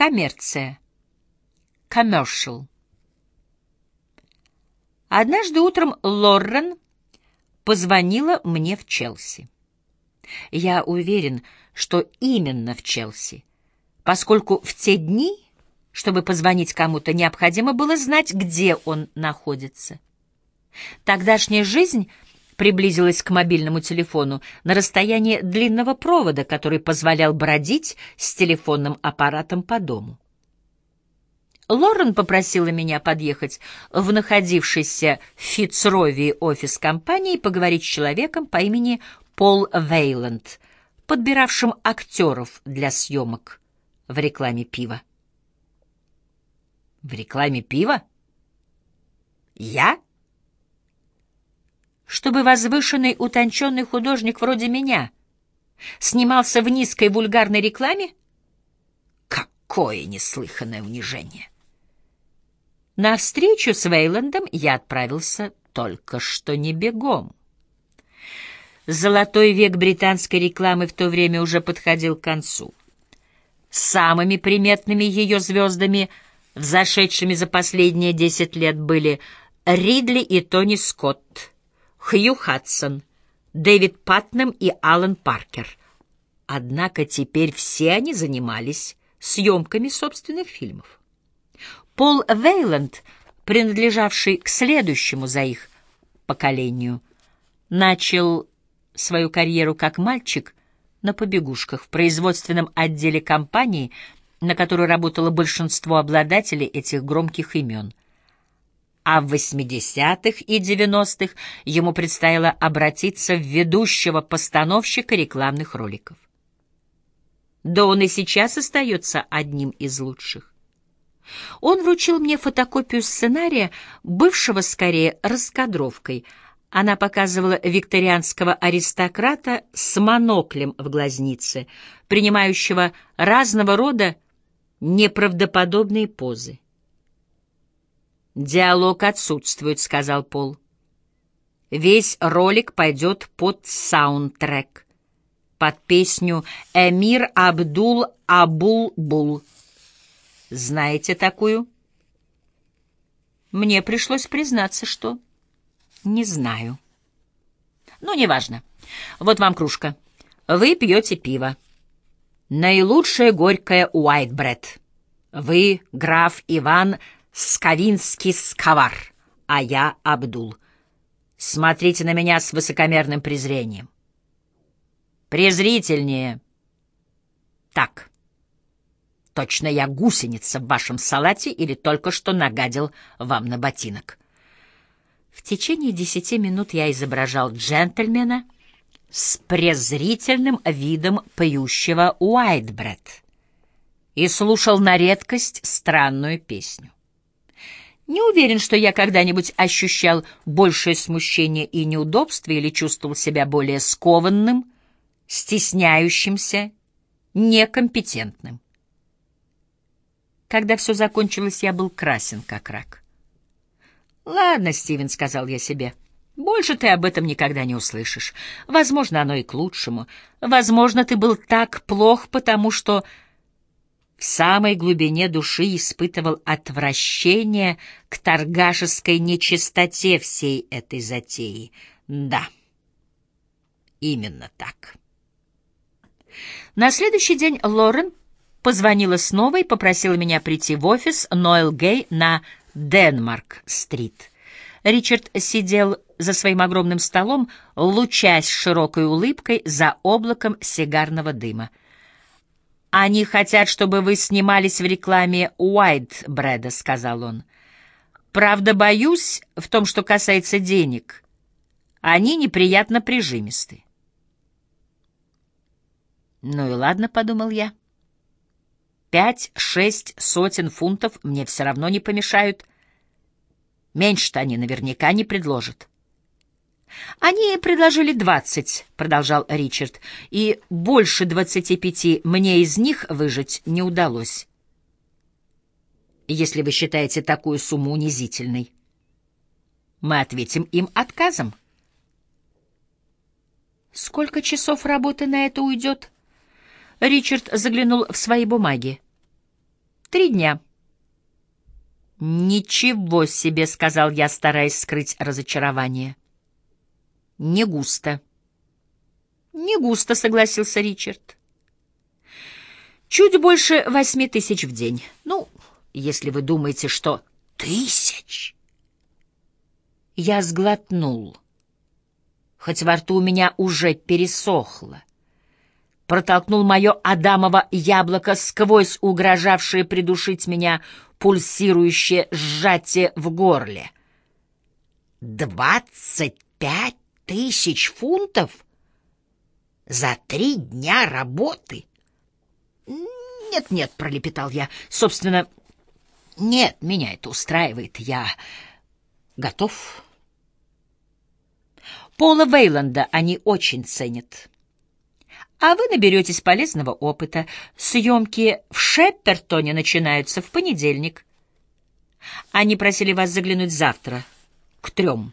Коммерция. Commercial. Однажды утром Лоррен позвонила мне в Челси. Я уверен, что именно в Челси, поскольку в те дни, чтобы позвонить кому-то, необходимо было знать, где он находится. Тогдашняя жизнь приблизилась к мобильному телефону на расстояние длинного провода, который позволял бродить с телефонным аппаратом по дому. Лорен попросила меня подъехать в находившийся в Фицровии офис компании и поговорить с человеком по имени Пол Вейланд, подбиравшим актеров для съемок в рекламе пива. В рекламе пива? Я? Чтобы возвышенный, утонченный художник вроде меня снимался в низкой вульгарной рекламе? Какое неслыханное унижение! На встречу с Вейландом я отправился только что не бегом. Золотой век британской рекламы в то время уже подходил к концу. Самыми приметными ее звездами, взошедшими за последние десять лет, были Ридли и Тони Скотт, Хью Хадсон, Дэвид Патнем и Алан Паркер. Однако теперь все они занимались съемками собственных фильмов. Пол Вейланд, принадлежавший к следующему за их поколению, начал свою карьеру как мальчик на побегушках в производственном отделе компании, на которой работало большинство обладателей этих громких имен. А в 80-х и 90-х ему предстояло обратиться в ведущего постановщика рекламных роликов. Да он и сейчас остается одним из лучших. Он вручил мне фотокопию сценария, бывшего скорее раскадровкой. Она показывала викторианского аристократа с моноклем в глазнице, принимающего разного рода неправдоподобные позы. «Диалог отсутствует», — сказал Пол. «Весь ролик пойдет под саундтрек, под песню «Эмир Абдул Абул-Бул». Знаете такую? Мне пришлось признаться, что не знаю. Ну, неважно. Вот вам кружка. Вы пьете пиво. Наилучшее горькое Уайтбред. Вы граф Иван Скавинский-Сковар, а я Абдул. Смотрите на меня с высокомерным презрением. Презрительнее. Так. Точно я гусеница в вашем салате или только что нагадил вам на ботинок. В течение десяти минут я изображал джентльмена с презрительным видом пьющего Уайтбред и слушал на редкость странную песню. Не уверен, что я когда-нибудь ощущал большее смущение и неудобство или чувствовал себя более скованным, стесняющимся, некомпетентным. Когда все закончилось, я был красен, как рак. «Ладно, Стивен», — сказал я себе, — «больше ты об этом никогда не услышишь. Возможно, оно и к лучшему. Возможно, ты был так плох, потому что в самой глубине души испытывал отвращение к торгашеской нечистоте всей этой затеи. Да, именно так». На следующий день Лорен позвонила снова и попросила меня прийти в офис Ноэл Гей на Денмарк-стрит. Ричард сидел за своим огромным столом, лучась широкой улыбкой за облаком сигарного дыма. «Они хотят, чтобы вы снимались в рекламе Уайтбреда», — сказал он. «Правда, боюсь в том, что касается денег. Они неприятно прижимисты». «Ну и ладно», — подумал я. Пять-шесть сотен фунтов мне все равно не помешают. Меньше-то они наверняка не предложат. «Они предложили двадцать», — продолжал Ричард, «и больше двадцати пяти мне из них выжить не удалось. Если вы считаете такую сумму унизительной, мы ответим им отказом». «Сколько часов работы на это уйдет?» Ричард заглянул в свои бумаги. Три дня. «Ничего себе», — сказал я, стараясь скрыть разочарование. «Не густо». «Не густо», — согласился Ричард. «Чуть больше восьми тысяч в день. Ну, если вы думаете, что...» «Тысяч?» Я сглотнул, хоть во рту у меня уже пересохло. Протолкнул мое адамово яблоко сквозь угрожавшее придушить меня пульсирующее сжатие в горле. «Двадцать пять тысяч фунтов за три дня работы?» «Нет-нет», — пролепетал я, — «собственно, нет, меня это устраивает, я готов». Пола Вейланда они очень ценят. А вы наберетесь полезного опыта. Съемки в Шеппертоне начинаются в понедельник. Они просили вас заглянуть завтра, к трем,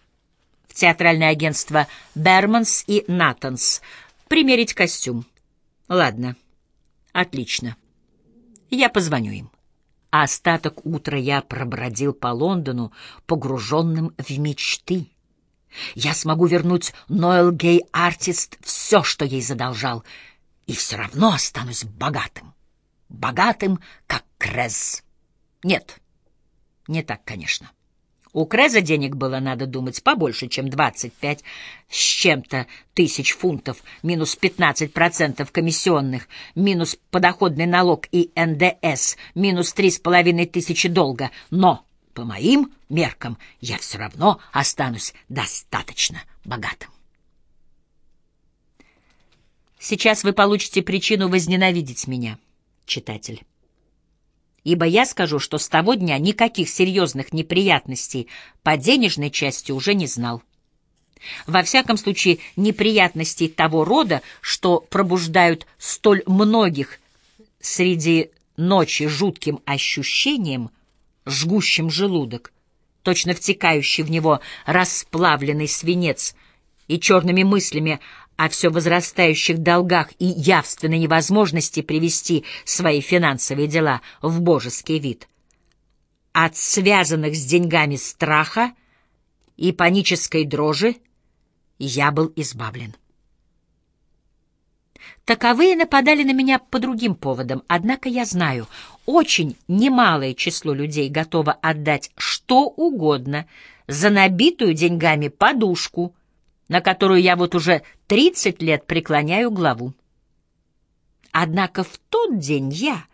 театральное агентство «Берманс» и «Натанс», примерить костюм. Ладно, отлично. Я позвоню им. А остаток утра я пробродил по Лондону, погруженным в мечты. Я смогу вернуть Ноэл Гей Артист все, что ей задолжал, и все равно останусь богатым. Богатым, как Крез. Нет, не так, конечно. У Креза денег было, надо думать, побольше, чем 25 с чем-то тысяч фунтов, минус 15% комиссионных, минус подоходный налог и НДС, минус три с половиной тысячи долга. Но по моим меркам я все равно останусь достаточно богатым. Сейчас вы получите причину возненавидеть меня, читатель. Ибо я скажу, что с того дня никаких серьезных неприятностей по денежной части уже не знал. Во всяком случае, неприятностей того рода, что пробуждают столь многих среди ночи жутким ощущением, жгущим желудок, точно втекающий в него расплавленный свинец и черными мыслями о все возрастающих долгах и явственной невозможности привести свои финансовые дела в божеский вид. От связанных с деньгами страха и панической дрожи я был избавлен. Таковые нападали на меня по другим поводам, однако я знаю, очень немалое число людей готово отдать что угодно за набитую деньгами подушку, на которую я вот уже 30 лет преклоняю главу. Однако в тот день я,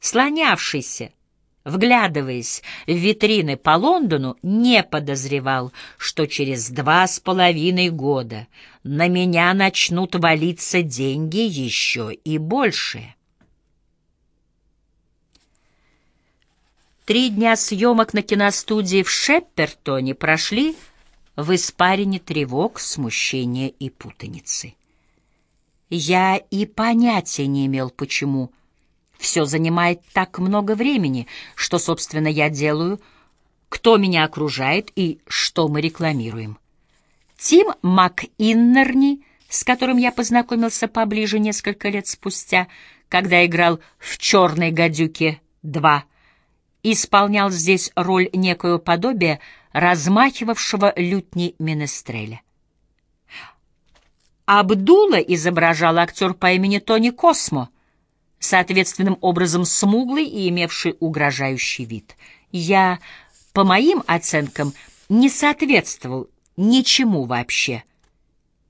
слонявшийся, вглядываясь в витрины по Лондону, не подозревал, что через два с половиной года на меня начнут валиться деньги еще и больше. Три дня съемок на киностудии в Шеппертоне прошли в испарине тревог, смущения и путаницы. Я и понятия не имел, почему все занимает так много времени, что, собственно, я делаю, кто меня окружает и что мы рекламируем. Тим МакИннерни, с которым я познакомился поближе несколько лет спустя, когда играл в «Черной гадюке 2», исполнял здесь роль некоего подобия размахивавшего лютни Менестреля. Абдула изображал актер по имени Тони Космо — соответственным образом смуглый и имевший угрожающий вид. Я, по моим оценкам, не соответствовал ничему вообще.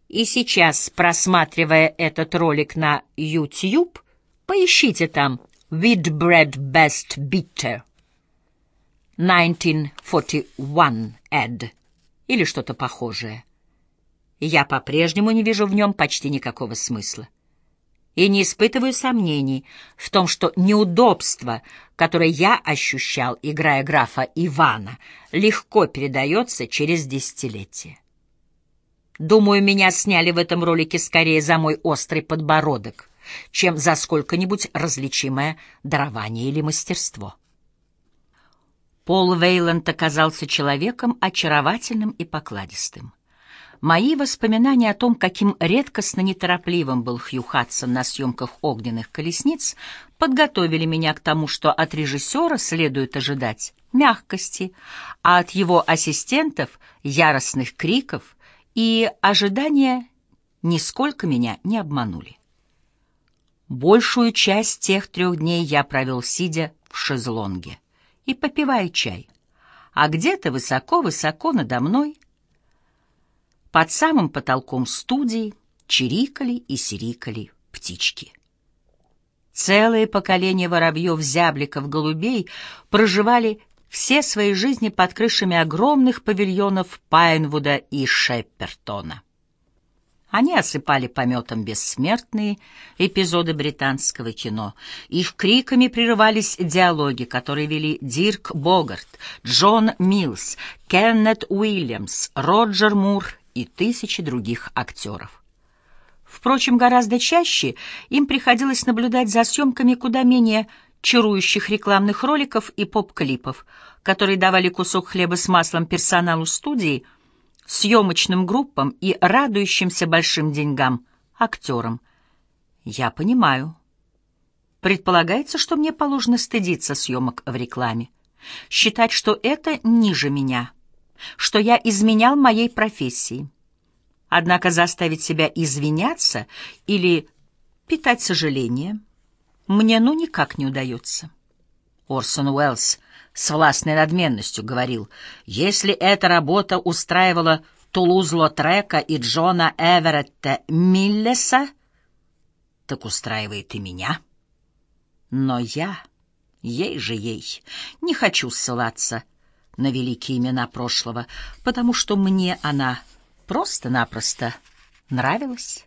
И сейчас, просматривая этот ролик на YouTube, поищите там «Whitbread Best Bitter» 1941 ad или что-то похожее. Я по-прежнему не вижу в нем почти никакого смысла и не испытываю сомнений в том, что неудобство, которое я ощущал, играя графа Ивана, легко передается через десятилетия. Думаю, меня сняли в этом ролике скорее за мой острый подбородок, чем за сколько-нибудь различимое дарование или мастерство. Пол Вейланд оказался человеком очаровательным и покладистым. Мои воспоминания о том, каким редкостно неторопливым был Хью Хадсон на съемках «Огненных колесниц», подготовили меня к тому, что от режиссера следует ожидать мягкости, а от его ассистентов — яростных криков, и ожидания нисколько меня не обманули. Большую часть тех трех дней я провел сидя в шезлонге и попивая чай, а где-то высоко-высоко надо мной, под самым потолком студии, чирикали и сирикали птички. Целые поколения воробьев, зябликов, голубей проживали все свои жизни под крышами огромных павильонов Пайнвуда и Шеппертона. Они осыпали пометом бессмертные эпизоды британского кино. Их криками прерывались диалоги, которые вели Дирк Богарт, Джон Милс, Кеннет Уильямс, Роджер Мур и тысячи других актеров. Впрочем, гораздо чаще им приходилось наблюдать за съемками куда менее чарующих рекламных роликов и поп-клипов, которые давали кусок хлеба с маслом персоналу студии, съемочным группам и радующимся большим деньгам актерам. Я понимаю. Предполагается, что мне положено стыдиться съемок в рекламе, считать, что это ниже меня, что я изменял моей профессии. Однако заставить себя извиняться или питать сожаление мне ну никак не удается. Орсон Уэллс с властной надменностью говорил, если эта работа устраивала Тулуз-Лотрека и Джона Эверетта Миллеса, так устраивает и меня. Но я, ей же ей, не хочу ссылаться на великие имена прошлого, потому что мне она просто-напросто нравилась.